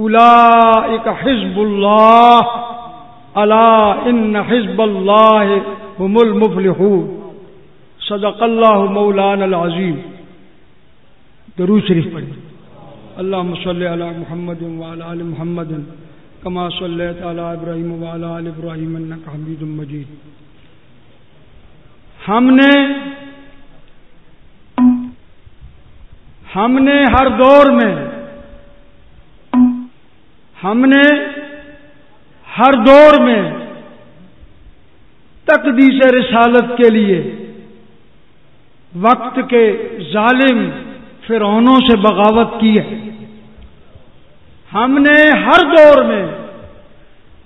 اولئک حزب اللہ الا ان حزب اللہ هم المفلحون. صدق اللہ مولانا العظیم درود شریف پڑھیں اللهم صل على محمد وعلى ال محمد، كما صليت على ابراهيم وعلى ال ابراهيم انك حميد مجيد. ہم نے ہم نے ہر دور میں ہم نے ہر دور میں تقدیس رسالت کے لیے وقت کے ظالم فرعونوں سے بغاوت کی ہے۔ ہم نے ہر دور میں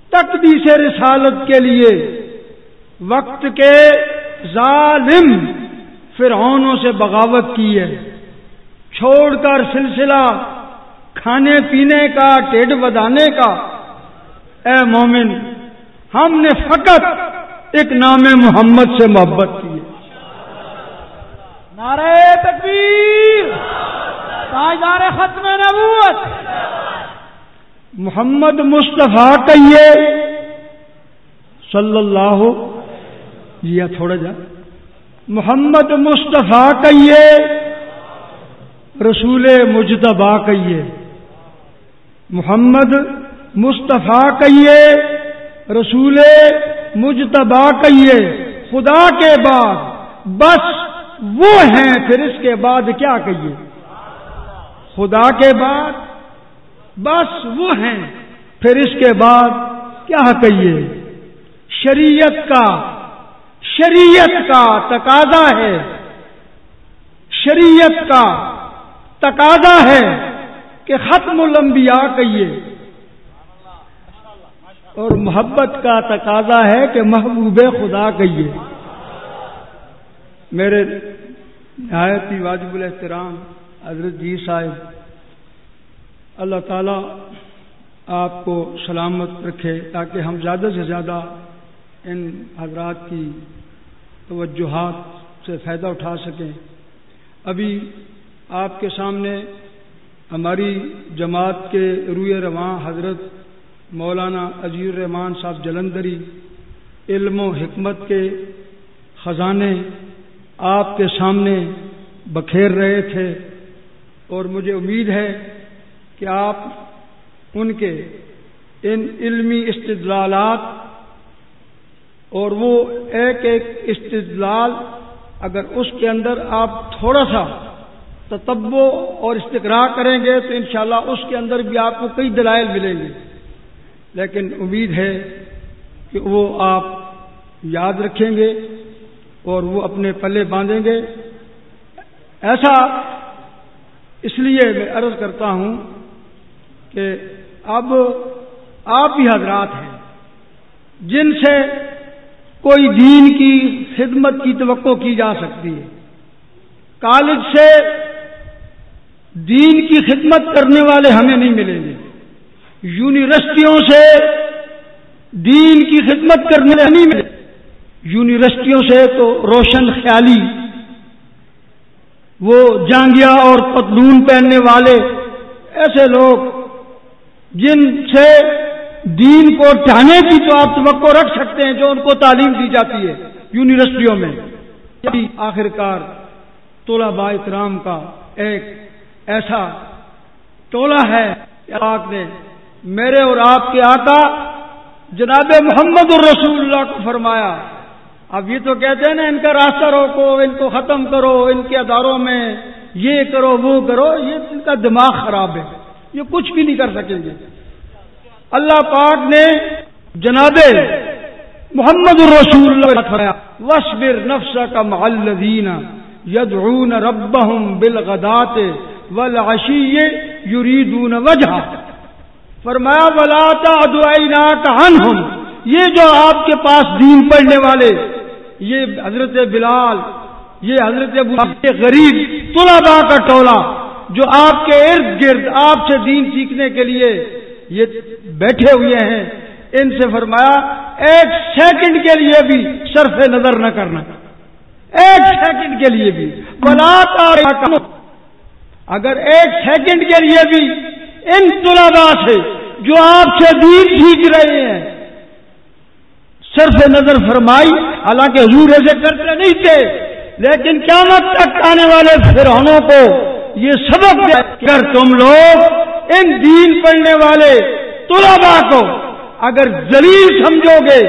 تقدیس رسالت کے لیے وقت کے ظالم فرعونوں سے بغاوت کی ہے۔ چھوڑ کر سلسلہ کھانے پینے کا ٹیڈ بدانے کا۔ اے مومن ہم نے فقط ایک نام محمد سے محبت کی نعرہ تکبیر۔ تاجدار ختم نبوت۔ محمد مصطفیٰ کہیے۔ صلی اللہ۔ جی تھوڑا جا۔ محمد مصطفیٰ کہیے۔ رسول مجتبا کہیے۔ محمد مصطفیٰ کہیے رسول مجتبا کہیے خدا کے بعد بس وہ ہیں پھر اس کے بعد کیا کہیے خدا کے بعد بس وہ ہیں پھر اس کے بعد کیا کہیے شریعت کا شریعت کا تقاضا ہے۔ شریعت کا تقاضا ہے۔ کہ ختم الانبیاء کہیے اور محبت کا تقاضا ہے کہ محبوب خدا کہیے میرے نہایت ہی واجب الاحترام حضرت جی صاحب، اللہ تعالی آپ کو سلامت رکھے تاکہ ہم زیادہ سے زیادہ ان حضرات کی توجہات سے فائدہ اٹھا سکیں۔ ابھی آپ کے سامنے ہماری جماعت کے روئے رواں حضرت مولانا عزیر الرحمان صاحب جلندری، علم و حکمت کے خزانے آپ کے سامنے بکھیر رہے تھے اور مجھے امید ہے کہ آپ ان کے ان علمی استدلالات اور وہ ایک ایک استدلال اگر اس کے اندر آپ تھوڑا سا تتبو اور استقرا کریں گے تو انشاءاللہ اس کے اندر بھی آپ کو کئی دلائل ملیں گے۔ لیکن امید ہے کہ وہ آپ یاد رکھیں گے اور وہ اپنے پلے باندھیں گے۔ ایسا اس لیے میں عرض کرتا ہوں کہ اب آپ ہی حضرات ہیں۔ جن سے کوئی دین کی خدمت کی توقع کی جا سکتی ہے۔ کالج سے دین کی خدمت کرنے والے ہمیں نہیں ملیں گے۔ یونیورسٹیوں سے دین کی خدمت کرنے والے نہیں ملے یونیورسٹیوں سے تو روشن خیالی، وہ جانگیا اور پتلون پہننے والے ایسے لوگ جن سے دین کو ٹھانے کی تو آپ توقع رکھ سکتے ہیں جو ان کو تعلیم دی جاتی ہے یونیورسٹیوں میں۔ آخر کار طلباء اکرام کا ایک ایسا ٹولہ ہے آپ نے میرے اور آپ کے آقا جناب محمد الرسول اللہ کو فرمایا۔ اب یہ تو کہتے ہیں نا، ان کا راستہ روکو، ان کو ختم کرو، ان کے اداروں میں یہ کرو، وہ کرو، یہ ان کا دماغ خراب ہے۔ یہ کچھ بھی نہیں کر سکیں گے۔ اللہ پاک نے جناب محمد الرسول اللہ فرمایا وصبر نفس کا معلدین یدعون ربهم بالغدات والعشی یریدون وجہ فرمایا ولاتا ادوائنا کہن یہ جو آپ کے پاس دین پڑھنے والے، یہ حضرت بلال، یہ حضرت ابو غریب طلبا کا ٹولہ جو آپ کے ارد گرد آپ سے دین سیکھنے کے لیے یہ بیٹھے ہوئے ہیں، ان سے فرمایا، ایک سیکنڈ کے لیے بھی صرف نظر نہ کرنا۔ ایک سیکنڈ کے لیے بھی۔ بلا اگر ایک سیکنڈ کے لیے بھی ان طلبا سے جو آپ سے دین سیکھ رہے ہیں، صرف نظر فرمائی، حالانکہ حضور ایسے کرتے نہیں تھے، لیکن قیامت تک آنے والے فرحانوں کو یہ سبق کر تم لوگ ان دین پڑھنے والے طلبا کو اگر ذلیل سمجھو گے،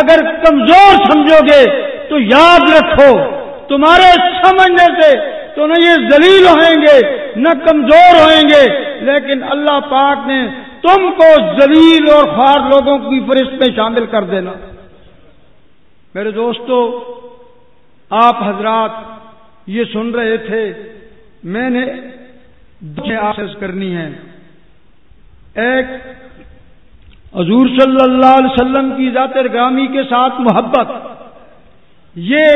اگر کمزور سمجھو گے، تو یاد رکھو، تمہارے سمجھنے سے تو نہ یہ ذلیل ہوئیں گے، نہ کمزور ہوئیں گے۔ لیکن اللہ پاک نے تم کو ذلیل اور خوار لوگوں کی فرست میں شامل کر دینا۔ میرے دوستو، آپ حضرات یہ سن رہے تھے، میں نے آسس کرنی ہے ایک، حضور صلی اللہ علیہ وسلم کی ذات گرامی کے ساتھ محبت۔ یہ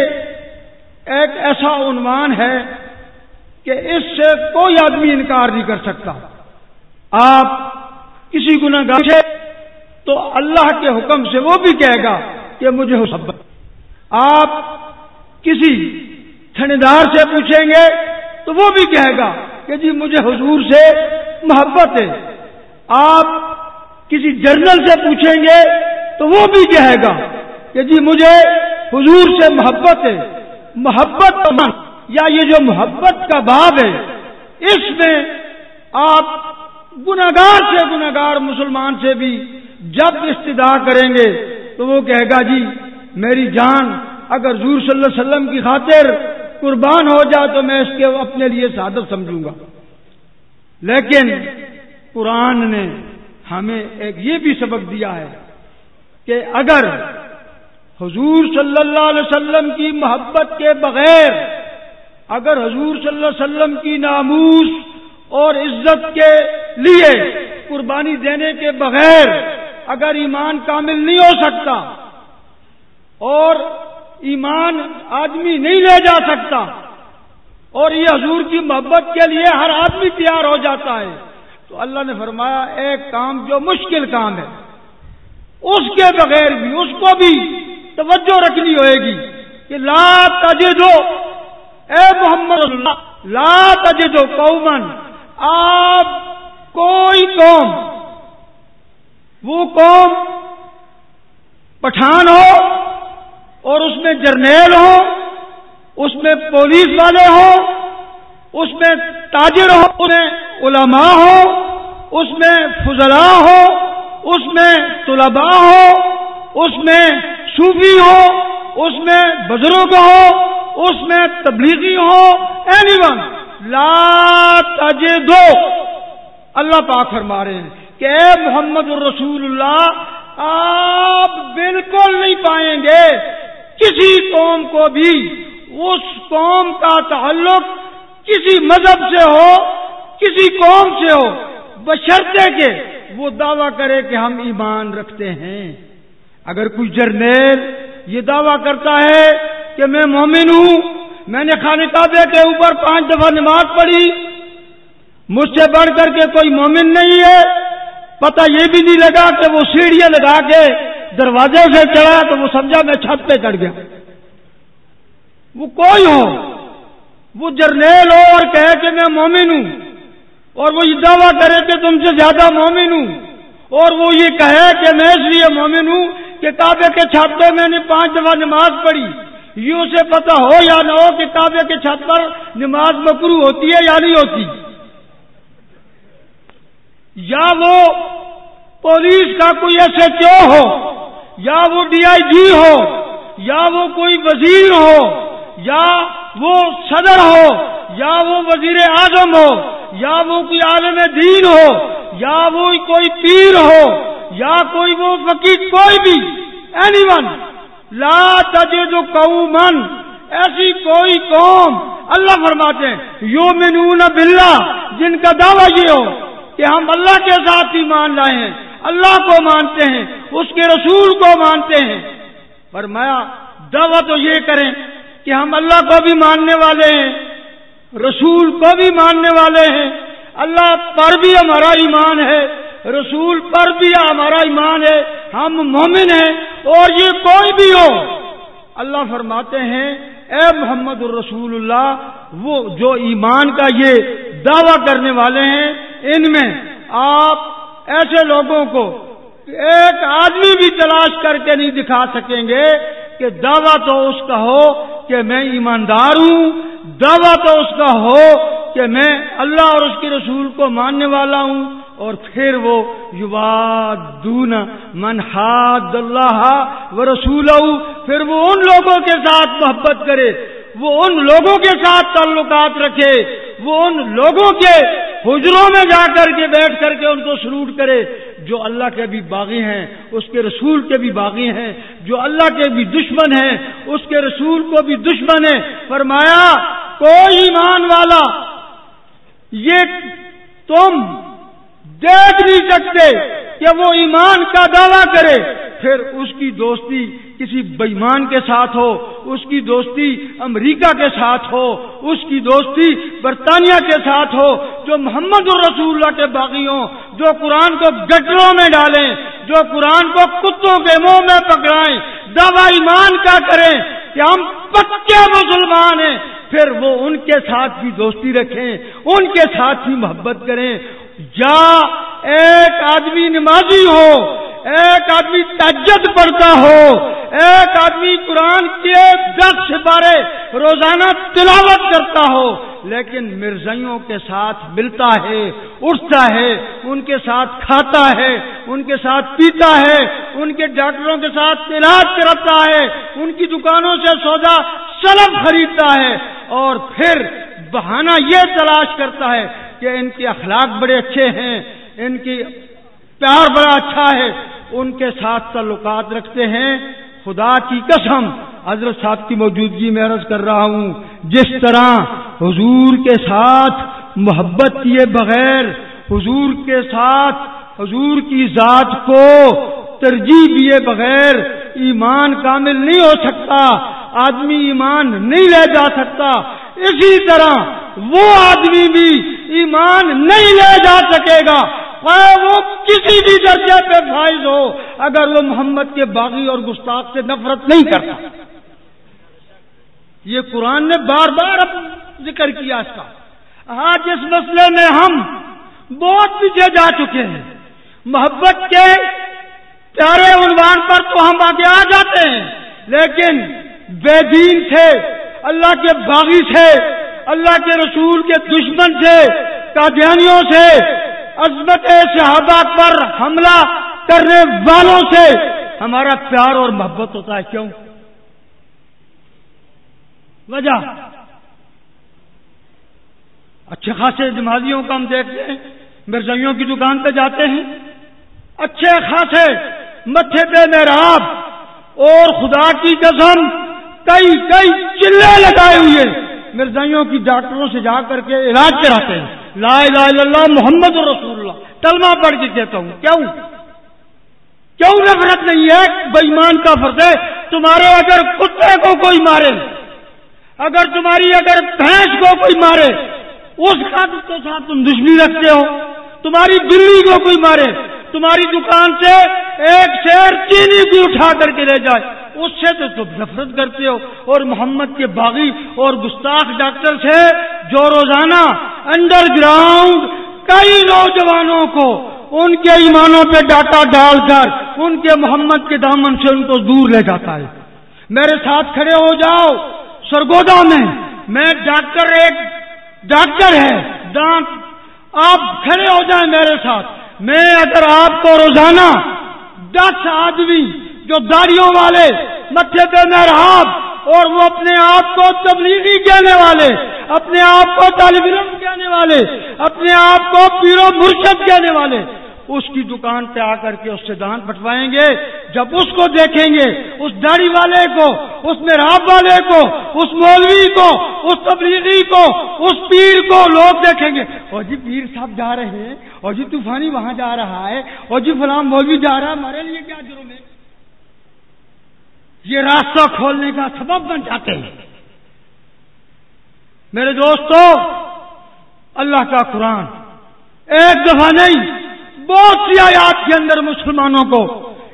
ایک ایسا عنوان ہے کہ اس سے کوئی آدمی انکار نہیں کر سکتا۔ آپ کسی گناہ سے، تو اللہ کے حکم سے وہ بھی کہے گا کہ مجھے محبت آپ کسی تھندار سے پوچھیں گے، تو وہ بھی کہے گا کہ جی مجھے حضور سے محبت ہے۔ آپ کسی جرنل سے پوچھیں گے، تو وہ بھی کہے گا کہ جی مجھے حضور سے محبت ہے۔ محبت یا یہ جو محبت کا باب ہے، اس میں آپ گناگار سے گناگار مسلمان سے بھی جب استدا کریں گے تو وہ کہے گا جی میری جان اگر حضور صلی اللہ علیہ وسلم کی خاطر قربان ہو جائے تو میں اس کے اپنے لیے سعادت سمجھوں گا۔ لیکن قرآن نے ہمیں ایک یہ بھی سبق دیا ہے کہ اگر حضور صلی اللہ علیہ وسلم کی محبت کے بغیر اگر حضور صلی اللہ علیہ وسلم کی ناموس اور عزت کے لیے قربانی دینے کے بغیر اگر ایمان کامل نہیں ہو سکتا اور ایمان آدمی نہیں لے جا سکتا اور یہ حضور کی محبت کے لیے ہر آدمی تیار ہو جاتا ہے، تو اللہ نے فرمایا، ایک کام جو مشکل کام ہے، اس کے بغیر بھی، اس کو بھی توجہ رکھنی ہوئے گی کہ لا تجدو اے محمد اللہ، لا تجدو قومن آپ کوئی قوم، وہ قوم پٹھان ہو اور اس میں جرنیل ہو، اس میں پولیس والے ہوں اس میں تاجر ہو، اس میں علماء ہو، اس میں فضلا ہو، اس میں طلباء ہو، اس میں صوفی ہو، اس میں بزرگ ہو اس میں تبلیغی ہو اینی ون لا تجدو. اللہ پاک فرما رہے ہیں کہ اے محمد الرسول اللہ، آپ بالکل نہیں پائیں گے کسی قوم کو بھی۔ اس قوم کا تعلق کسی مذہب سے ہو، کسی قوم سے ہو۔ بشرتے کے وہ دعویٰ کرے کہ ہم ایمان رکھتے ہیں۔ اگر کوئی جرنیل یہ دعویٰ کرتا ہے کہ میں مومن ہوں۔ میں نے خانہ کعبے کے اوپر پانچ دفعہ نماز پڑھی۔ مجھ سے بڑھ کر کے کوئی مومن نہیں ہے۔ پتہ یہ بھی نہیں لگا کہ وہ سیڑھیاں لگا کے دروازے سے چڑھا تو وہ سمجھا میں چھت پہ چڑھ گیا۔ وہ کوئی ہو۔ وہ جرنیل ہو اور کہے کہ میں مومن ہوں۔ اور وہ یہ دعویٰ کرے کہ تم سے زیادہ مومن ہوں۔ اور وہ یہ کہے کہ میں اس لیے مومن ہوں کہ کعبے کے چھت پہ میں نے پانچ دفعہ نماز پڑھی۔ یوں سے پتہ ہو یا نہ ہو کہ کعبے کے چھت پر نماز مکرو ہوتی ہے یا نہیں ہوتی۔ یا وہ پولیس کا کوئی ایس ایچ او ہو، یا وہ ڈی آئی جی ہو، یا وہ کوئی وزیر ہو، یا وہ صدر ہو، یا وہ وزیر اعظم ہو، یا وہ کوئی عالم دین ہو، یا وہ کوئی پیر ہو، یا کوئی وہ فقیر، کوئی بھی اینی ون لا تجد قومن ایسی کوئی قوم، اللہ فرماتے ہیں یو منون جن کا دعویٰ یہ ہو کہ ہم اللہ کے ساتھ ہی مان لائے ہیں، اللہ کو مانتے ہیں، اس کے رسول کو مانتے ہیں۔ فرمایا، دعویٰ تو یہ کریں کہ ہم اللہ کو بھی ماننے والے ہیں، رسول کو بھی ماننے والے ہیں، اللہ پر بھی ہمارا ایمان ہے۔ رسول پر بھی ہمارا ایمان ہے، ہم مومن ہیں اور یہ کوئی بھی ہو۔ اللہ فرماتے ہیں، اے محمد الرسول اللہ، وہ جو ایمان کا یہ دعویٰ کرنے والے ہیں، ان میں آپ ایسے لوگوں کو ایک آدمی بھی تلاش کر کے نہیں دکھا سکیں گے کہ دعویٰ تو اس کا ہو کہ میں ایماندار ہوں، دعویٰ تو اس کا ہو کہ میں اللہ اور اس کے رسول کو ماننے والا ہوں۔ اور پھر وہ یوا دون منہاد اللہ و رسول پھر وہ ان لوگوں کے ساتھ محبت کرے، وہ ان لوگوں کے ساتھ تعلقات رکھے، وہ ان لوگوں کے حجروں میں جا کر کے بیٹھ کر کے ان کو سلوٹ کرے۔ جو اللہ کے بھی باغی ہیں، اس کے رسول کے بھی باغی ہیں، جو اللہ کے بھی دشمن ہیں، اس کے رسول کو بھی دشمن ہے فرمایا، کوئی ایمان والا، یہ تم دیکھ نہیں سکتے کہ وہ ایمان کا دعویٰ کرے۔ پھر اس کی دوستی کسی بےمان کے ساتھ ہو، اس کی دوستی امریکہ کے ساتھ ہو، اس کی دوستی برطانیہ کے ساتھ ہو، جو محمد الرسول اللہ کے باغی ہوں جو قرآن کو گٹروں میں ڈالیں، جو قرآن کو کتوں کے منہ میں پکڑائیں۔ دعوی ایمان کا کریں کہ ہم پکے مسلمان ہیں۔ پھر وہ ان کے ساتھ بھی دوستی رکھیں، ان کے ساتھ بھی محبت کریں۔ یا ایک آدمی نمازی ہو ایک آدمی تجد پڑھتا ہو، ایک آدمی قرآن کے دس بارے روزانہ تلاوت کرتا ہو، لیکن مرزائیوں کے ساتھ ملتا ہے، اٹھتا ہے، ان کے ساتھ کھاتا ہے، ان کے ساتھ پیتا ہے، ان کے ڈاکٹروں کے ساتھ علاج کرتا ہے، ان کی دکانوں سے سودا سلب خریدتا ہے، اور پھر بہانہ یہ تلاش کرتا ہے کہ ان کے اخلاق بڑے اچھے ہیں، ان کی پیار بڑا اچھا ہے۔ ان کے ساتھ تعلقات رکھتے ہیں۔ خدا کی قسم، حضرت صاحب کی موجودگی میں عرض کر رہا ہوں، جس طرح حضور کے ساتھ محبت کیے بغیر، حضور کے ساتھ حضور کی ذات کو ترجیح دیے بغیر ایمان کامل نہیں ہو سکتا، آدمی ایمان نہیں لے جا سکتا۔ اسی طرح وہ آدمی بھی ایمان نہیں لے جا سکے گا وہ کسی بھی درجے پہ فائز ہو، اگر وہ محمد کے باغی اور گستاخ سے نفرت نہیں کرتا۔ یہ قرآن نے بار بار ذکر کیا اس کا۔ آج اس مسئلے میں ہم بہت پیچھے جا چکے ہیں۔ محبت کے پیارے عنوان پر تو ہم آگے آ جاتے ہیں، لیکن بے دین سے اللہ کے باغی سے، اللہ کے رسول کے دشمن سے، قادیانیوں سے، عظمت صحابہ پر حملہ کرنے والوں سے ہمارا پیار اور محبت ہوتا ہے۔ کیوں؟ وجہ۔ اچھے خاصے جماعتیوں کو ہم دیکھتے ہیں، مرزائیوں کی دکان پہ جاتے ہیں۔ اچھے خاصے متھے پہ محراب اور خدا کی قسم کئی کئی چلے لگائے ہوئے مرزائیوں کی ڈاکٹروں سے جا کر کے علاج کراتے ہیں۔ لا الہ الا اللہ محمد رسول اللہ۔ کلمہ پڑھ کے کہتا ہوں، کیوں؟ کیوں نفرت نہیں ہے؟ بےمان کا فرد ہے۔ تمہارے اگر کتے کو کوئی مارے، اگر تمہاری اگر بھینس کو کوئی مارے، اس کا کے ساتھ تم دشمنی رکھتے ہو۔ تمہاری بلی کو کوئی مارے، تمہاری دکان سے ایک شیر چینی بھی اٹھا کر کے لے جائے۔ اس سے تو تم نفرت کرتے ہو۔ اور محمد کے باغی اور گستاخ ڈاکٹر سے جو روزانہ انڈر گراؤنڈ کئی نوجوانوں کو ان کے ایمانوں پہ ڈاٹا ڈال کر ان کے محمد کے دامن سے ان کو دور لے جاتا ہے۔ میرے ساتھ کھڑے ہو جاؤ۔ سرگودا میں میں ڈاکٹر ایک ڈاکٹر ہے۔ ڈانٹ آپ کھڑے ہو جائیں میرے ساتھ۔ میں اگر آپ کو روزانہ دس آدمی جو داڑیوں والے متھے پہ محراب اور وہ اپنے آپ کو تبلیغی کہنے والے، اپنے آپ کو طالب علم کہنے والے، اپنے آپ کو پیرو مرشد کہنے والے، اس کی دکان پہ آ کر کے اس سے دان پٹوائیں گے، جب اس کو دیکھیں گے، اس داڑھی والے کو، اس محراب والے کو، اس مولوی کو، اس تبلیغی کو، اس پیر کو لوگ دیکھیں گے، اور جی پیر صاحب جا رہے ہیں، اور جی طوفانی وہاں جا رہا ہے، اور جی فلاں مولوی جا رہا ہے، ہمارے لیے کیا جرم ہے؟ یہ راستہ کھولنے کا سبب بن جاتے ہیں۔ میرے دوستو، اللہ کا قرآن ایک دفعہ نہیں، بہت سی آیات کے اندر مسلمانوں کو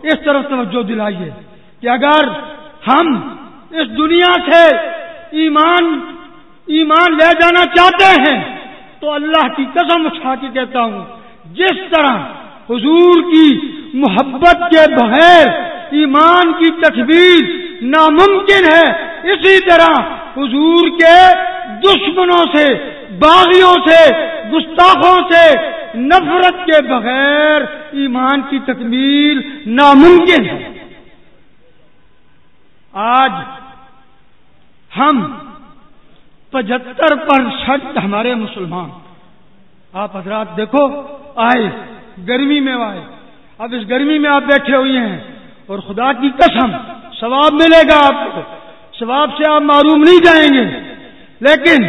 اس طرف توجہ دلائیے کہ اگر ہم اس دنیا سے ایمان ایمان لے جانا چاہتے ہیں، تو اللہ کی قسم اٹھا کے کہتا ہوں، جس طرح حضور کی محبت کے بغیر ایمان کی تجویز ناممکن ہے۔ اسی طرح حضور کے دشمنوں سے، باغیوں سے، گستاخوں سے نفرت کے بغیر ایمان کی تکمیل ناممکن ہے۔ آج ہم پچہتر پرسنٹ ہمارے مسلمان۔ آپ حضرات دیکھو، آئے، گرمی میں آئے۔ اب اس گرمی میں آپ بیٹھے ہوئے ہیں۔ اور خدا کی قسم، ثواب ملے گا آپ کو۔ ثواب سے آپ معروم نہیں جائیں گے۔ لیکن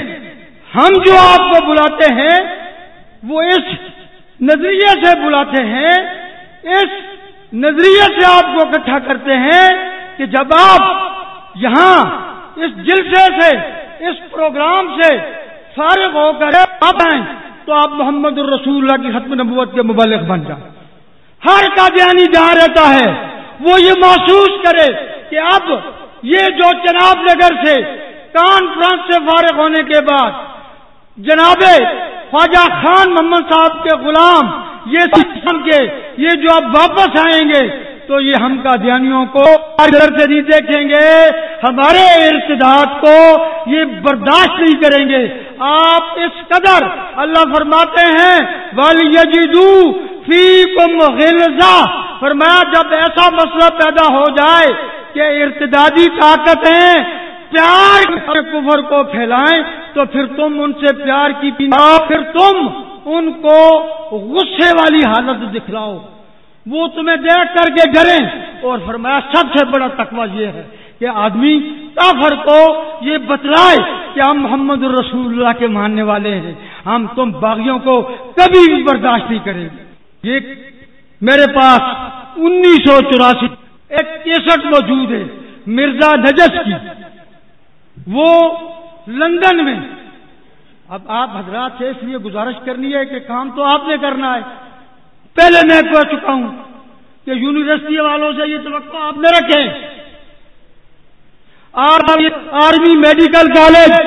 ہم جو آپ کو بلاتے ہیں، وہ اس نظریے سے بلاتے ہیں، اس نظریے سے آپ کو اکٹھا کرتے ہیں کہ جب آپ یہاں اس جلسے سے، اس پروگرام سے فارغ ہو کر آپ آئیں، تو آپ محمد الرسول اللہ کی ختم نبوت کے مبلغ بن جائیں۔ ہر کا دھیانی جہاں رہتا ہے وہ یہ محسوس کرے کہ اب یہ جو چناب نگر سے کانفرنس سے فارغ ہونے کے بعد جناب خواجہ خان محمد صاحب کے غلام یہ کے یہ جو اب واپس آئیں گے، تو یہ ہم کا دھیانیوں کو سے نہیں دیکھیں گے، ہمارے ارتداد کو یہ برداشت نہیں کریں گے۔ آپ اس قدر اللہ فرماتے ہیں والی یجدو فی کم فرمایا جب ایسا مسئلہ پیدا ہو جائے کہ ارتدادی طاقتیں پیار کفر کو پھیلائیں، تو پھر تم ان سے پیار کی پھر تم ان کو غصے والی حالت دکھلاؤ۔ وہ تمہیں دیکھ کر کے ڈریں۔ اور فرمایا سب سے بڑا تقوی یہ ہے کہ آدمی کافر کو یہ بتلائے کہ ہم محمد الرسول اللہ کے ماننے والے ہیں۔ ہم تم باغیوں کو کبھی بھی برداشت نہیں کریں گے۔ یہ میرے پاس انیس سو چوراسی ایک کیسٹ موجود ہے، مرزا نجس کی۔ وہ لندن میں۔ اب آپ حضرات سے اس لیے گزارش کرنی ہے کہ کام تو آپ نے کرنا ہے۔ پہلے میں کہہ چکا ہوں کہ یونیورسٹی والوں سے یہ توقع آپ نے رکھے۔ Army medical college.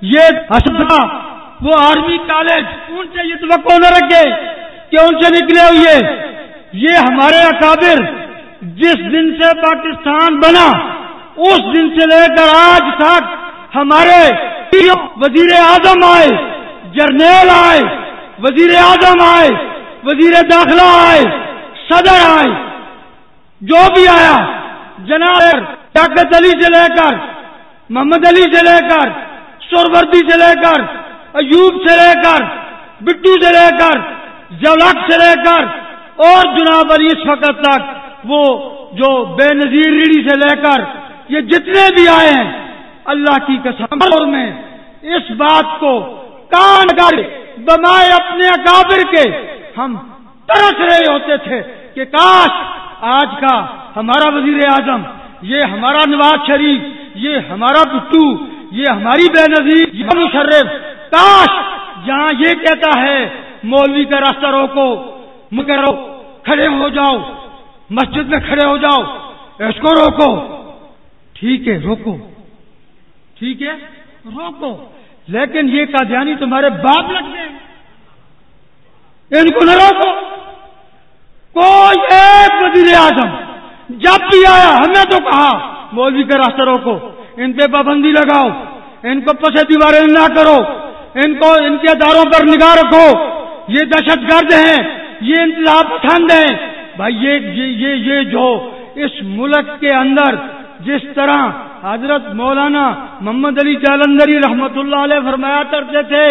یہ ہسپتال، وہ آرمی کالج، ان سے یہ توقع نہ رکھے۔ کہ ان سے نکلے ہوئے یہ؟ ہمارے اکابر جس دن سے پاکستان بنا، اس دن سے لے کر آج تک ہمارے وزیر اعظم آئے، جرنیل آئے، وزیر اعظم آئے، وزیر داخلہ آئے، صدر آئے، جو بھی آیا، جناب طاقت علی سے لے کر، محمد علی سے لے کر سوروردی سے لے کر، ایوب سے لے کر، بٹو سے لے کر جولاک سے لے کر اور جناب علی اس وقت تک وہ جو بے نظیر ریڑھی سے لے کر یہ جتنے بھی آئے ہیں، اللہ کی قسم میں اس بات کو کان کر بنائے اپنے اکابر کے ہم ترس رہے ہوتے تھے کہ کاش آج کا ہمارا وزیر اعظم، یہ ہمارا نواز شریف، یہ ہمارا بٹو یہ ہماری بے نظیر مشرف، کاش جہاں یہ کہتا ہے مولوی کا راستہ روکو مکرو کھڑے ہو جاؤ، مسجد میں کھڑے ہو جاؤ، اس کو روکو۔ ٹھیک ہے، روکو۔ ٹھیک ہے، روکو۔ لیکن یہ قادیانی تمہارے باپ لگتے ہیں ان کو نہ روکو۔ کوئی ایک وزیر اعظم جب بھی آیا، ہمیں تو کہا، مولوی کا راستہ روکو۔ ان پہ پابندی لگاؤ۔ ان کو پسے دیواریں نہ کرو۔ ان کو، ان کے اداروں پر نگاہ رکھو۔ یہ دہشت گرد ہیں، یہ انتظام پسند ہیں۔ بھائی یہ یہ یہ جو اس ملک کے اندر جس طرح حضرت مولانا محمد علی جالندری رحمت اللہ علیہ فرمایا کرتے تھے،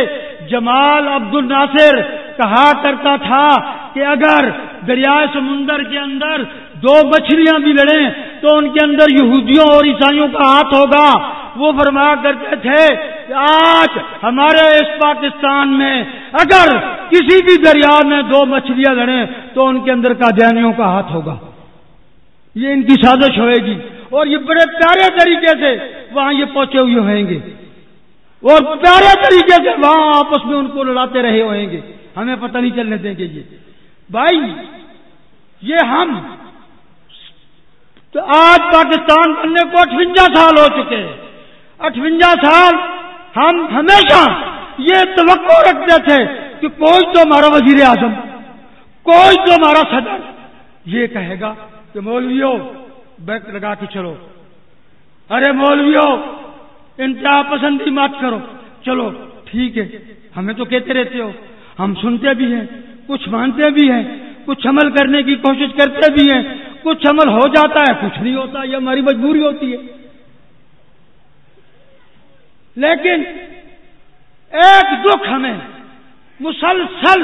جمال عبد الناصر کہا کرتا تھا کہ اگر دریائے سمندر کے اندر دو مچھلیاں بھی لڑیں تو ان کے اندر یہودیوں اور عیسائیوں کا ہاتھ ہوگا۔ وہ فرمایا کرتے تھے کہ آج ہمارے اس پاکستان میں اگر کسی بھی دریا میں دو مچھلیاں لڑیں تو ان کے اندر کا جینیوں کا ہاتھ ہوگا۔ یہ ان کی سازش ہوئے گی۔ اور یہ بڑے پیارے طریقے سے وہاں یہ پہنچے ہوئے ہوئیں گے۔ اور پیارے طریقے سے وہاں آپس میں ان کو لڑاتے رہے ہوئیں گے۔ ہمیں پتہ نہیں چلنے دیں گے یہ۔ بھائی، یہ ہم تو آج پاکستان بننے کو اٹھونجا سال ہو چکے ہیں۔ اٹھونجا سال ہم ہمیشہ یہ توقع رکھتے تھے کہ کوئی تو ہمارا وزیر اعظم، کوئی تو ہمارا صدر۔ یہ کہے گا کہ مولویوں بیک لگا کے چلو۔ ارے مولویوں انتہا پسندی مت کرو۔ چلو، ٹھیک ہے، ہمیں تو کہتے رہتے ہو۔ ہم سنتے بھی ہیں، کچھ مانتے بھی ہیں، کچھ عمل کرنے کی کوشش کرتے بھی ہیں۔ کچھ عمل ہو جاتا ہے، کچھ نہیں ہوتا، یہ ہماری مجبوری ہوتی ہے۔ لیکن ایک دکھ ہمیں مسلسل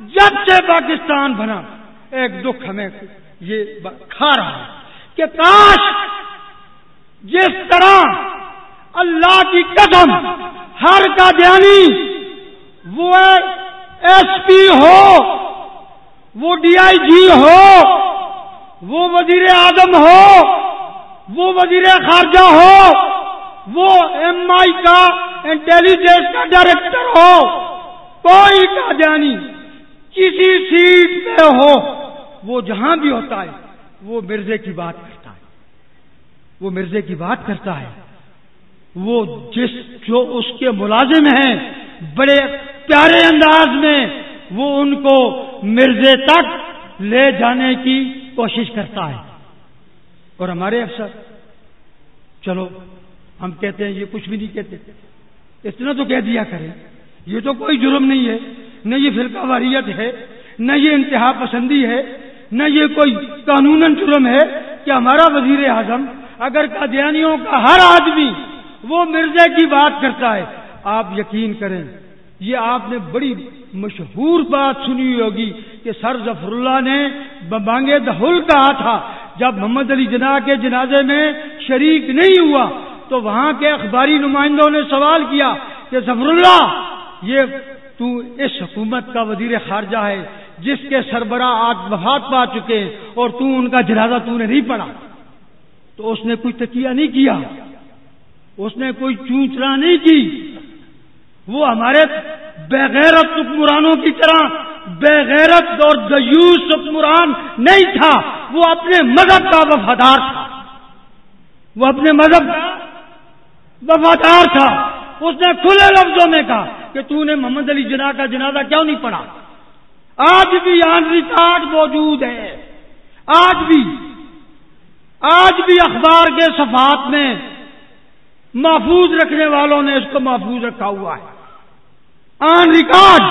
جب سے پاکستان بنا، ایک دکھ ہمیں یہ کھا رہا ہے کہ کاش جس طرح اللہ کی قدم ہر کا دھیانی وہ ایس پی ہو، وہ ڈی آئی جی ہو وہ وزیر اعظم ہو، وہ وزیر خارجہ ہو، وہ ایم آئی کا انٹیلیجنس کا ڈائریکٹر ہو، کوئی قادیانی کسی سیٹ پہ ہو، وہ جہاں بھی ہوتا ہے، وہ مرزے کی بات کرتا ہے۔ وہ مرزے کی بات کرتا ہے۔ وہ جس جو اس کے ملازم ہیں، بڑے پیارے انداز میں، وہ ان کو مرزے تک لے جانے کی کوشش کرتا ہے۔ اور ہمارے افسر، چلو، ہم کہتے ہیں، یہ کچھ بھی نہیں کہتے۔ اتنا تو کہہ دیا کریں۔ یہ تو کوئی جرم نہیں ہے۔ نہ یہ فرقہ واریت ہے، نہ یہ انتہا پسندی ہے، نہ یہ کوئی قانون جرم ہے کہ ہمارا وزیر اعظم اگر قادیانیوں کا ہر آدمی وہ مرزا کی بات کرتا ہے۔ آپ یقین کریں، یہ آپ نے بڑی مشہور بات سنی ہوگی۔ کہ سر ظفر اللہ نے بانگے دہل کہا تھا۔ جب محمد علی جناح کے جنازے میں شریک نہیں ہوا، تو وہاں کے اخباری نمائندوں نے سوال کیا کہ ظفر اللہ، یہ تو اس حکومت کا وزیر خارجہ ہے، جس کے سربراہ آج وفات پا چکے اور تو ان کا جنازہ تو نے نہیں پڑا تو اس نے کوئی تکیہ نہیں کیا۔ اس نے کوئی چونچنا نہیں کی۔ وہ ہمارے بغیرت حکمرانوں کی طرح بغیرت اور دیوس حکمران نہیں تھا، وہ اپنے مذہب کا وفادار تھا۔ وہ اپنے مذہب کا وفادار تھا۔ اس نے کھلے لفظوں میں کہا کہ تو نے محمد علی جناح کا جنازہ کیوں نہیں پڑھا؟ آج بھی آن ریکارڈ موجود ہے۔ آج بھی آج بھی اخبار کے صفات میں محفوظ رکھنے والوں نے اس کو محفوظ رکھا ہوا ہے۔ آن ریکارڈ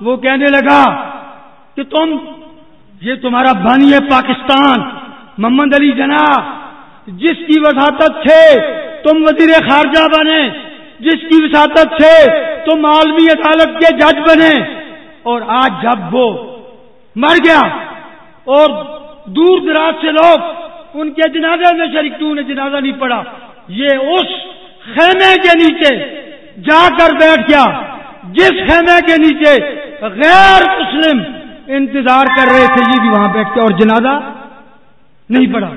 وہ کہنے لگا کہ تم، یہ تمہارا بانی ہے پاکستان، محمد علی جنا جس کی وساطت سے تم وزیر خارجہ بنے، جس کی وساطت سے تم عالمی عدالت کے جج بنے۔ اور آج جب وہ مر گیا اور دور دراز سے لوگ ان کے جنازے میں شریک نے جنازہ نہیں پڑا، یہ اس خیمے کے نیچے جا کر بیٹھ گیا، جس خیمے کے نیچے غیر مسلم انتظار کر رہے تھے یہ بھی وہاں بیٹھ کے اور جنازہ نہیں پڑا۔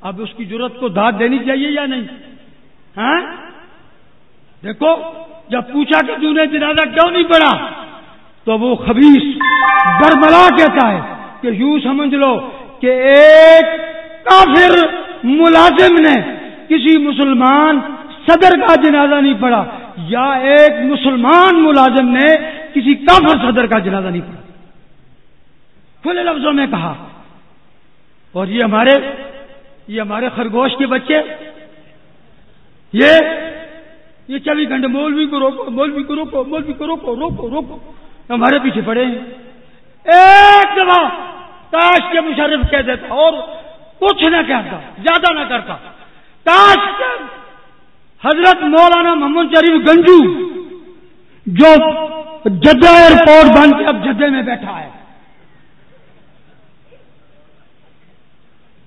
اب اس کی ضرورت کو داد دینی چاہیے یا نہیں؟ ہاں؟ دیکھو، جب پوچھا کہ تم نے جنازہ کیوں نہیں پڑا؟ تو وہ خبیص برملا کہتا ہے کہ یوں سمجھ لو کہ ایک کافر ملازم نے کسی مسلمان صدر کا جنازہ نہیں پڑا یا ایک مسلمان ملازم نے کسی کافر صدر کا جنازہ نہیں پڑا کھلے لفظوں میں کہا۔ اور یہ ہمارے یہ ہمارے خرگوش کے بچے۔ یہ یہ چوبیس گھنٹے مولوی کو روکو، مولوی کو روکو، مولوی کو روکو روکو روکو۔ ہمارے پیچھے پڑے ہیں۔ ایک دفعہ کاش کے مشرف کہہ دیتا اور کچھ نہ کہتا، زیادہ نہ کرتا۔ حضرت مولانا محمد شریف گنجو جو جدہ ایئرپورٹ بن کے اب جدے میں بیٹھا ہے۔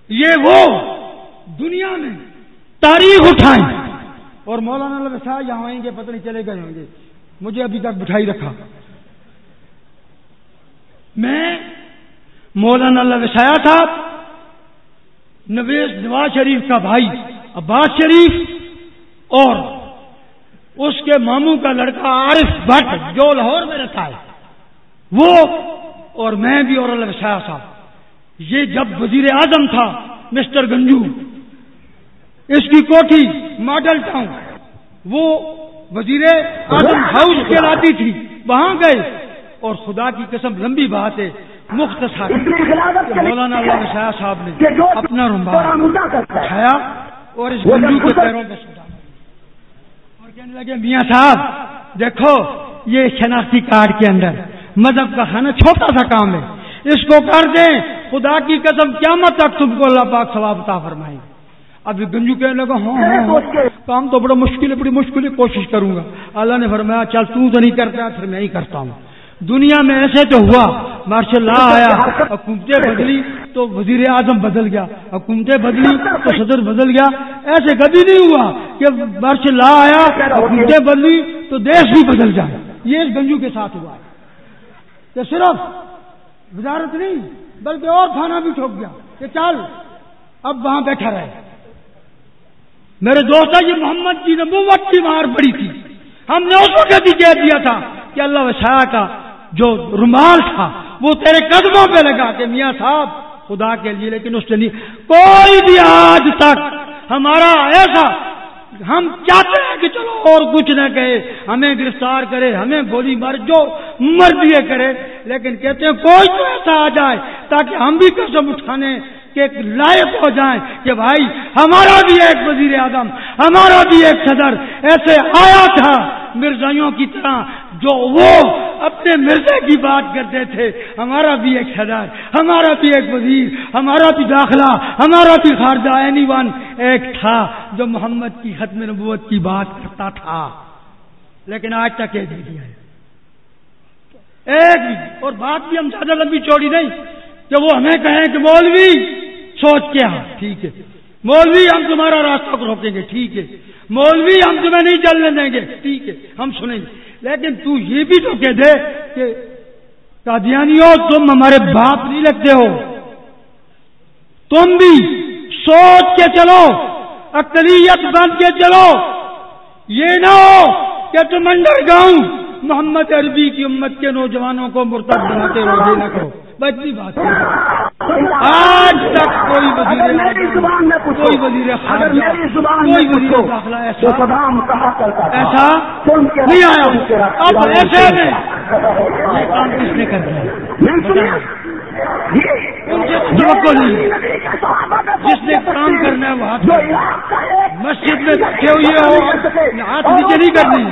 یہ وہ دنیا میں تاریخ اٹھائیں اور مولانا صاحب یہاں آئیں گے، پتہ نہیں چلے گئے ہوں گے۔ مجھے ابھی تک بٹھائی رکھا۔ میں مولانا اللہ وسایا صاحب نویز نواز شریف کا بھائی، عباس شریف اور اس کے ماموں کا لڑکا عارف بٹ جو لاہور میں رہتا ہے۔ وہ اور میں بھی اور اللہ شاہ صاحب۔ یہ جب وزیر اعظم تھا مسٹر گنجو اس کی کوٹھی ماڈل ٹاؤن وہ وزیر اعظم ہاؤس کہلاتی تھی۔ وہاں گئے اور خدا کی قسم لمبی بات ہے مختصر۔ مولانا اللہ شاہ صاحب نے اپنا رمبا اٹھایا اور اس گنجو کے پیروں پہ کہنے لگے، میاں صاحب، دیکھو، یہ شناختی کارڈ کے اندر مذہب کا کھانا چھوٹا سا کام ہے۔ اس کو کر دیں۔ خدا کی قسم، قیامت تک تم کو اللہ پاک ثواب عطا فرمائیں اب گنجو کہنے لگا ہاں،, ہاں ہاں کام تو بڑا مشکل ہے، بڑی مشکل ہے، کوشش کروں گا۔ اللہ نے فرمایا، چل تو نہیں کرتا، پھر میں ہی کرتا ہوں۔ دنیا میں ایسے تو ہوا ماشاء اللہ آیا، حکومتیں بدلی تو وزیر اعظم بدل گیا، حکومتیں بدلی تو صدر بدل گیا۔ ایسے کبھی نہیں ہوا۔ کہ ماشاء اللہ آیا حکومتیں بدلی تو دیش بھی بدل جائے۔ یہ اس گنجو کے ساتھ ہوا ہے۔ کہ صرف وزارت نہیں، بلکہ اور تھانہ بھی ٹھوک گیا کہ چل، اب وہاں بیٹھا رہے۔ میرے دوست یہ محمد کی نبوت کی مار پڑی تھی۔ ہم نے اس وقت بھی کہہ دیا تھا کہ اللہ وسا کا جو رومال تھا، وہ تیرے قدموں پہ لگا کہ میاں صاحب، خدا کے لیے، لیکن اس نے نہیں۔ کوئی بھی آج تک ہمارا ایسا ہم چاہتے ہیں کہ چلو اور کچھ نہ کہے، ہمیں گرفتار کرے، ہمیں گولی مار، جو مرضی دیے کرے، لیکن کہتے ہیں کوئی تو ایسا آ جائے تاکہ ہم بھی قسم اٹھانے کے لائق ہو جائیں کہ بھائی ہمارا بھی ایک وزیر اعظم، ہمارا بھی ایک صدر، ایسے آیا تھا ہاں، مرزائیوں کی طرح جو وہ اپنے مرزے کی بات کرتے تھے، ہمارا بھی ایک صدر ہمارا بھی ایک وزیر، ہمارا بھی داخلہ، ہمارا بھی خارجہ اینی ون ایک تھا جو محمد کی ختم نبوت کی بات کرتا تھا۔ لیکن آج تک یہ دے دیا ہے۔ ایک اور بات بھی ہم زیادہ لمبی چوڑی نہیں، کہ وہ ہمیں کہیں کہ مولوی، سوچ کے ہاں ٹھیک ہے۔ مولوی ہم تمہارا راستہ کو روکیں گے، ٹھیک ہے۔ مولوی ہم تمہیں نہیں چلنے دیں گے، ٹھیک ہے۔ ہم سنیں گے۔ لیکن تو یہ بھی تو کہہ دے کہ قادیانیوں، تم ہمارے باپ نہیں لگتے ہو۔ تم بھی سوچ کے چلو اقلیت بن کے چلو۔ یہ نہ ہو کہ تم انڈر گاؤں محمد عربی کی امت کے نوجوانوں کو مرتب بناتے رہو نہ کرو۔ بچی بات آج تک کوئی وزیر میری زبان میں کوئی وزیر اگر خارجہ میری زبان میں کوئی وزیر داخلہ ایسا کہا کرتا ایسا نہیں آیا اب خدا ایسے میں یہ کام کس نے کر دیا؟ جس نے کام کرنا ہے وہ ہاتھ مسجد میں بیٹھے ہوئے ہو ہاتھ نیچے نہیں کرنی۔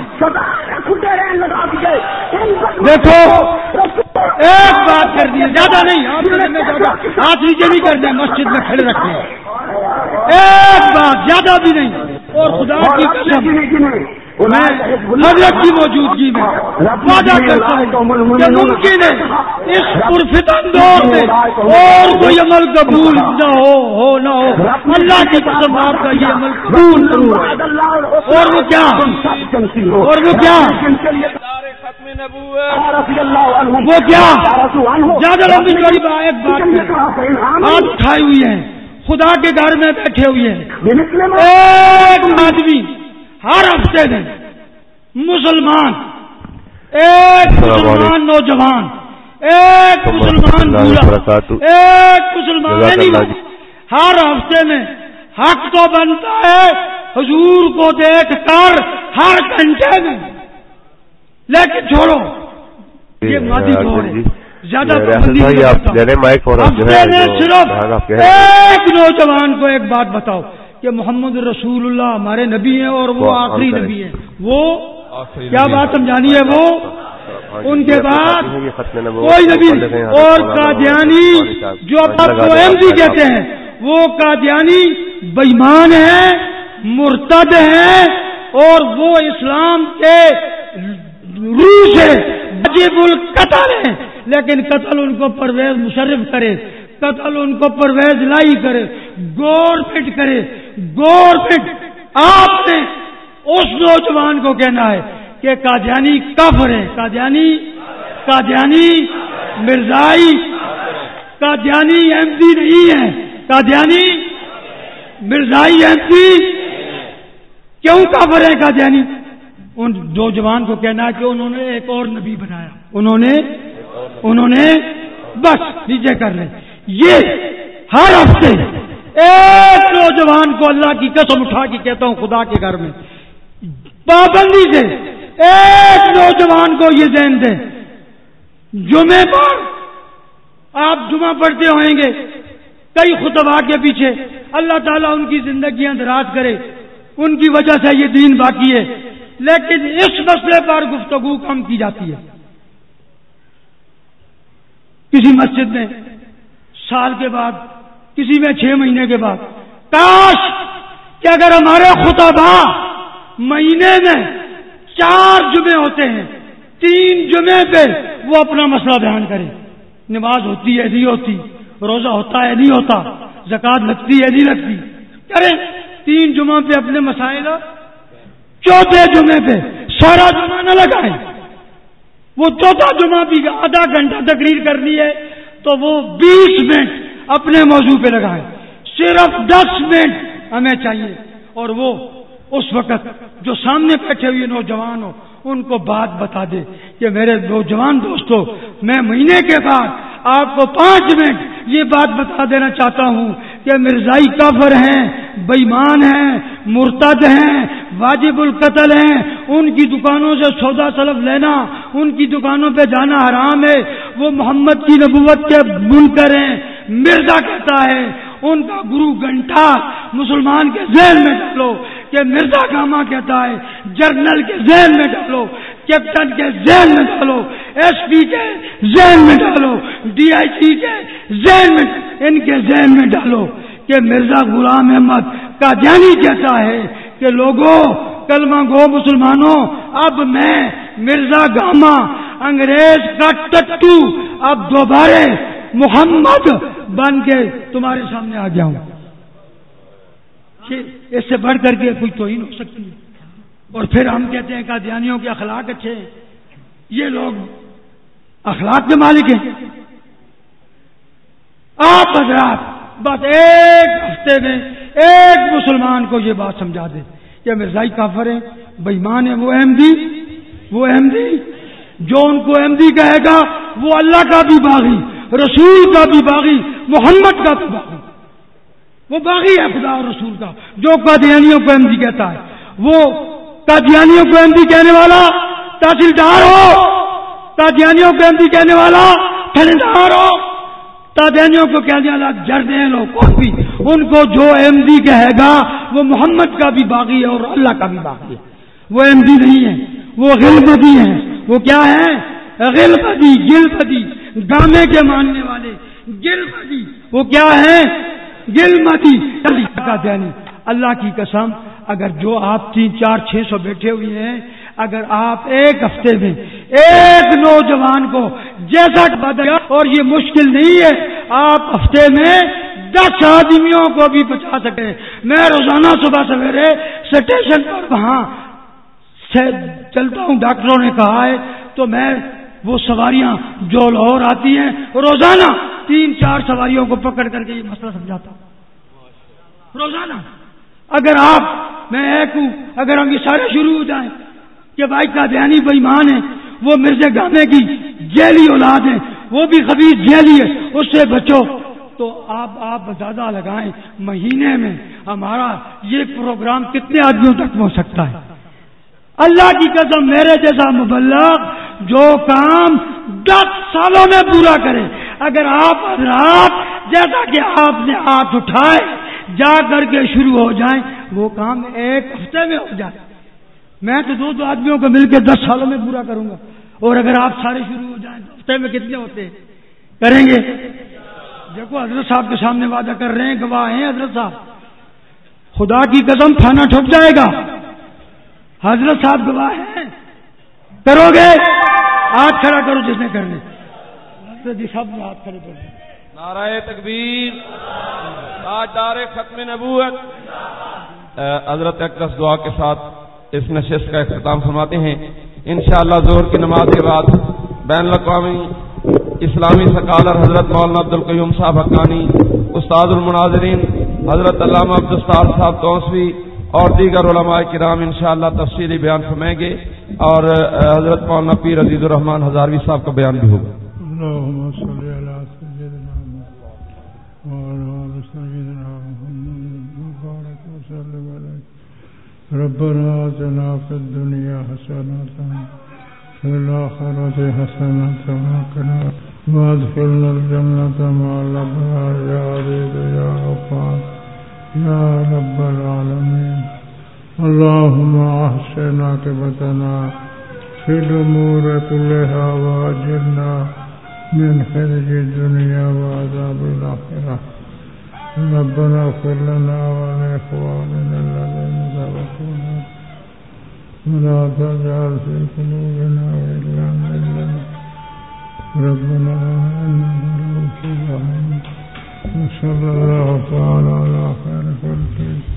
دیکھو۔ ایک بات کر دی، زیادہ نہیں، آپ ہاتھ نیچے نہیں کرنے مسجد میں کھڑے رکھنے ایک بات، زیادہ بھی نہیں۔ اور خدا کی قسم، میں حضرت کی موجودگی میں وعدہ کرتا ہوں کہ ممکن ہے اس پرفتن دور میں اور کوئی عمل قبول نہ ہو ہو نہ ہو۔ اللہ کی قسم، آپ کا یہ عمل قبول اور وہ کیا؟ اور وہ کیا؟ وہ کیا؟ زیادہ لمبی چوڑی بات ایک بات کریں۔ ہاتھ اٹھائے ہوئے ہیں۔ خدا کے گھر میں بیٹھے ہوئے ہیں۔ ایک آدمی ہر ہفتے میں مسلمان ایک مسلمان نوجوان ایک مسلمان بوڑھا ایک مسلمان نہیں ہر ہفتے میں حق تو بنتا ہے حضور کو دیکھ کر ہر گھنٹے میں۔ لیکن چھوڑو۔ یہ مادی دور ہے؟ زیادہ صرف ایک نوجوان کو ایک بات بتاؤ کہ محمد رسول اللہ ہمارے نبی ہیں اور وہ آخری نبی ہیں۔ وہ کیا بات سمجھانی ہے؟ وہ ان کے بعد کوئی نبی نہیں اور قادیانی جو آپ کو ایم جی کہتے ہیں وہ قادیانی بےمان ہیں مرتد ہیں اور وہ اسلام کے روح سے عجیب القتل ہیں لیکن قتل ان کو پرویز مشرف کرے، قتل ان کو پرویز لائی کرے گورنمنٹ کرے گورنمنٹ آپ نے اس نوجوان کو کہنا ہے کہ قادیانی کفر ہے۔ قادیانی قادیانی مرزائی۔ قادیانی ایم پی نہیں ہے۔ Qadiani Mirzai M P. کیوں کافر ہے قادیانی؟ ان نوجوان کو کہنا ہے کہ انہوں نے ایک اور نبی بنایا۔ انہوں نے انہوں نے بس نیچے کر لیں یہ ہر ہفتے ایک نوجوان کو اللہ کی قسم اٹھا کے کہتا ہوں خدا کے گھر میں۔ پابندی سے ایک نوجوان کو یہ ذہن دے۔ جمعے پر آپ جمعہ پڑھتے ہوئیں گے۔ کئی خطبہ کے پیچھے اللہ تعالیٰ ان کی زندگیاں دراز کرے۔ ان کی وجہ سے یہ دین باقی ہے۔ لیکن اس مسئلے پر گفتگو کم کی جاتی ہے۔ کسی مسجد میں سال کے بعد، کسی میں چھ مہینے کے بعد، کاش کہ اگر ہمارے خطبہ مہینے میں چار جمعے ہوتے ہیں، تین جمعے پہ وہ اپنا مسئلہ بیان کرے۔ نماز ہوتی ہے نہیں ہوتی، روزہ ہوتا ہے نہیں ہوتا زکات لگتی ہے نہیں لگتی۔ کریں، تین جمعہ پہ اپنے مسائل چوتھے جمعے پہ سارا جمعہ نہ لگائیں۔ وہ چوتھا جمعہ بھی آدھا گھنٹہ تقریر کرنی ہے تو وہ بیس منٹ اپنے موضوع پہ لگائیں۔ صرف دس منٹ ہمیں چاہیے۔ اور وہ اس وقت جو سامنے بیٹھے ہوئے نوجوان ہو ان کو بات بتا دے کہ میرے نوجوان دوستو، میں مہینے کے بعد آپ کو پانچ منٹ یہ بات بتا دینا چاہتا ہوں کہ مرزائی کافر ہیں بےمان ہیں، مرتد ہیں، واجب القتل ہیں، ان کی دکانوں سے سودا سلب لینا، ان کی دکانوں پہ جانا حرام ہے، وہ محمد کی نبوت کے منکر ہیں، مرزا کہتا ہے، ان کا گرو گھنٹا مسلمان کے ذہن میں ڈالو کہ مرزا کاما کہتا ہے، جرنل کے ذہن میں ڈالو کیپٹن کے ذہن میں ڈالو ایس پی کے ذہن میں ڈالو ڈی آئی جی کے ذہن میں، ان کے ذہن میں ڈالو۔ کہ مرزا غلام احمد کا جانی کہتا ہے کہ لوگوں، کلمہ گو مسلمانوں، اب میں مرزا گاما، انگریز کا ٹٹو، اب دوبارہ محمد بن کے تمہارے سامنے آ جاؤں۔ اس سے بڑھ کر کے کوئی توہین ہو سکتی ہے۔ اور پھر ہم کہتے ہیں قادیانیوں کے اخلاق اچھے ہیں۔ یہ لوگ اخلاق کے مالک ہیں۔ آپ حضرات بس ایک ہفتے میں ایک مسلمان کو یہ بات سمجھا دے کہ مرزائی کافر ہیں بےمان ہے وہ احمدی وہ احمدی، جو ان کو احمدی کہے گا، وہ اللہ کا بھی باغی، رسول کا بھی باغی، محمد کا بھی باغی۔ وہ باغی ہے خدا اور رسول کا، جو قادیانیوں کو احمدی کہتا ہے۔ وہ قادیانیوں کو احمدی کہنے والا، تحصیلدار ہو۔ قادیانیوں کو احمدی کہنے والا تھندار ہو۔ قادیانیوں کو کہنے والا جردے لوگ، کون بھی؟ ان کو جو احمدی کہے گا، وہ محمد کا بھی باغی ہے اور اللہ کا بھی باغی ہے۔ وہ احمدی نہیں ہے، وہ غلبدی ہے۔ وہ کیا ہے؟ غلبدی، گلبدی، گامے کے ماننے والے۔ گلبدی، وہ کیا ہے؟ گل مدی کا دینی، اللہ کی قسم، اگر جو آپ تین، چار، چھ سو بیٹھے ہوئے ہیں اگر آپ ایک ہفتے میں ایک نوجوان کو جیسا بدل اور یہ مشکل نہیں ہے، آپ ہفتے میں دس آدمیوں کو بھی بچا سکے میں روزانہ صبح سویرے اسٹیشن پر وہاں چلتا ہوں، ڈاکٹروں نے کہا ہے، تو میں وہ سواریاں جو لاہور آتی ہیں، روزانہ تین چار سواریوں کو پکڑ کر کے یہ مسئلہ سمجھاتا ہوں۔ روزانہ۔ اگر آپ، میں ایک ہوں، اگر ہم یہ سارے شروع ہو جائیں کہ بھائی کا بےمان ہے وہ مرزے گانے کی جیلی اولاد ہے وہ بھی کبھی جیلی ہے، اس سے بچو۔ تو آپ آپ زیادہ لگائیں مہینے میں ہمارا یہ پروگرام کتنے آدمیوں تک پہنچ سکتا ہے؟ اللہ کی قسم میرے جیسا مبلغ جو کام دس سالوں میں پورا کرے، اگر آپ رات جیسا کہ آپ نے ہاتھ اٹھائے، جا کر کے شروع ہو جائیں، وہ کام ایک ہفتے میں ہو جائے۔ میں تو دو دو آدمیوں کو مل کے دس سالوں میں پورا کروں گا۔ اور اگر آپ سارے شروع ہو جائیں تو ہفتے میں کتنے ہوتے ہیں؟ کریں گے؟ دیکھو، حضرت صاحب کے سامنے وعدہ کر رہے ہیں، گواہ ہیں حضرت صاحب۔ خدا کی قدم تھانہ ٹھک جائے گا۔ حضرت صاحب گواہ ہیں۔ کرو گے؟ ہاتھ کھڑا کرو جس نے کرنے۔ حضرت جی سب ہاتھ کھڑے کر نعرہ تکبیر۔ آج دار ختم نبوت۔ حضرت اکرس دعا کے ساتھ اس نشست کا اختتام فرماتے ہیں۔ انشاءاللہ زہر کی نماز کے بعد بین الاقوامی اسلامی سکالر حضرت مولانا عبد القیوم صاحب حقانی، استاد المناظرین، حضرت علامہ عبدالستار صاحب توسوی اور دیگر علماء کرام انشاءاللہ تفصیلی بیان فرمائیں گے اور حضرت مولانا پیر عزیز الرحمان ہزاروی صاحب کا بیان بھی ہوگا۔ ربنا آتنا في الدنيا حسنة في الآخرة حسنة وقنا وادخلنا الجنة مع الأبرار يا عزيز يا غفار يا رب العالمين اللهم أحسن عاقبتنا في الأمور كلها وأجرنا من خزي الدنيا وعذاب الآخرة ربنا اغفر لنا ولإخواننا الذين سبقونا. ولا تجعل في قلوبنا غلا لنا ربنا إنك رؤوف رحيم وصلى الله تعالى على خير خلقه.